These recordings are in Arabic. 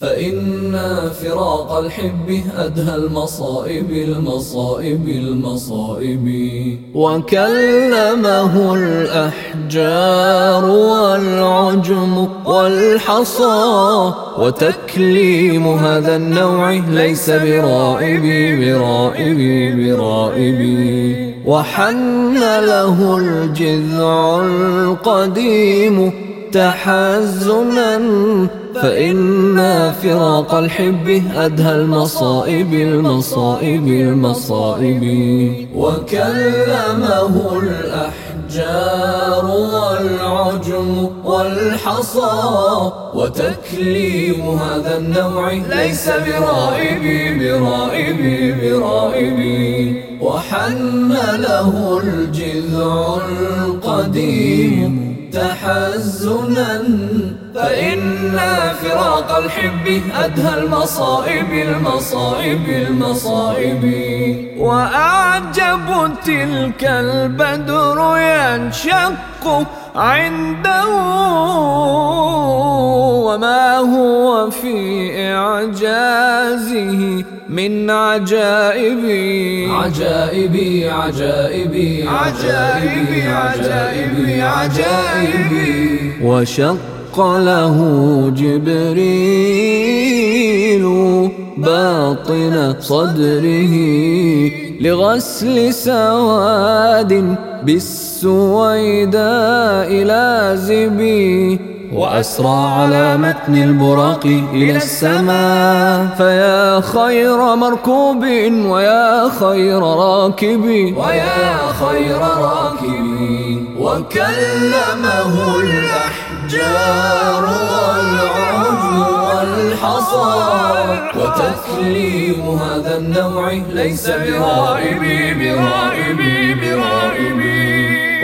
فإن فراق الحب أدهى المصائب المصائب المصائب. وكلمه الأحجار والعجم والحصى وتكليم هذا النوع ليس برائب برائب برائب. وحن له الجذع القديم تحزنا فإن فراق الحب أدهى المصائب المصائب المصائب. وكلمه الأحجار والعجم والحصى وتكليم هذا النوع ليس برائب برائب برائب. وحن له الجذع القديم. تحزنا فإن فراق الحب أدهى المصائب المصائب المصائب. وأعجب تلك البدر ينشق عنده وما هو في إعجازه من عجائب. عجائب عجائب عجائب عجائب عجائب وشق له جبريل باطن صدره لغسل سواد بالسويداء لازبي وأسرى على متن البراق إلى السماء. فيا خير مركوب ويا خير راكب. ويا خير راكب. وكلمه الأحجار والعجم والحصى وتكليم هذا النوع ليس برائب برائب برائب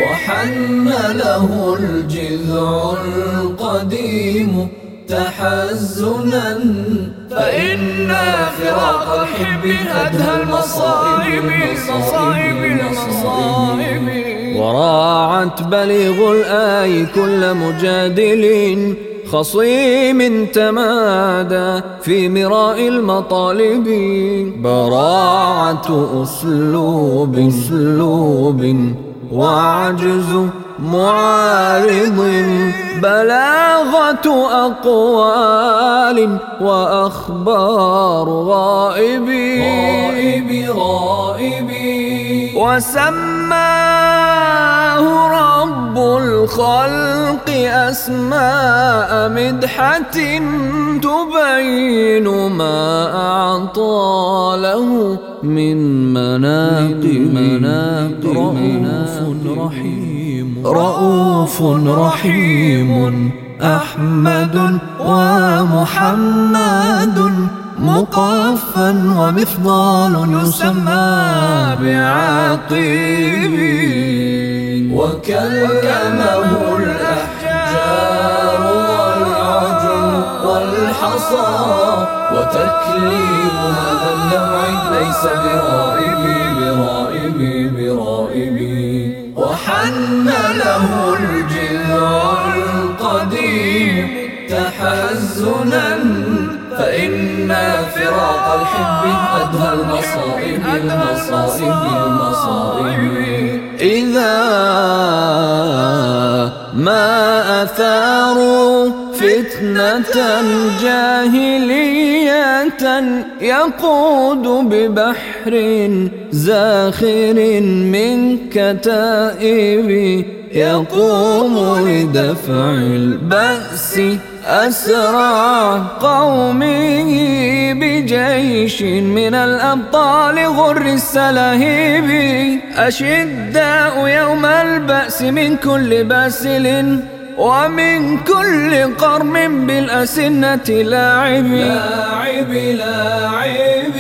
وحن له الجذع القديم تحزنا فإن فراق الحب أدهى المصائب المصائب المصائب. وراعت بليغ الآي كل مجادل خصيم تمادى في مراء المطالب. براعة أسلوب أسلوب وعجز معارض. بلاغة أقوال وأخبار غائب. غائب غائب. وسماه رب الخلق أسماء مدحة تبين ما أعطى له من مناقب. مناقب. رؤوف رحيم. رؤوف رحيم. أحمد ومحمد. مقفا ومفضال يسمى بعقيب وكلمه الأحجار والعجم والحصى وتكليم هذا النوع ليس برائب برائب برائب وحن له الجذع القديم تحزنا فإن فراق الحب أدهى المصائب المصائب المصائب. إذا ما أثاروا فتنة جاهلية يقود ببحر زاخر من كتائب يقوم لدفع البأس. أسرع قومه بجيش من الأبطال غر السلاهيب أشداء يوم البأس من كل باسل ومن كل قرم بالأسنة لاعب. لاعب لاعب.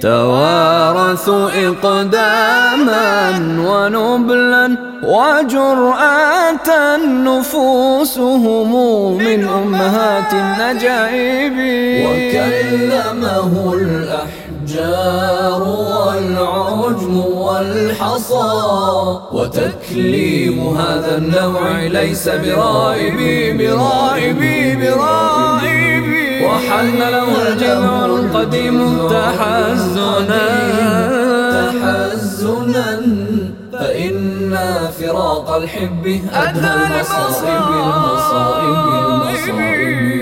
توارثوا إقداما ونبلا وجرأة نفوسهم من أمهات النجائب. وكلمه الأحجار والعجم والحصى وتكليم هذا النوع ليس برائب برائب برائب. وحن له الجمع القديم تحزنا. تحزنا. فراق الحب أدهى المصائب المصائب المصائب.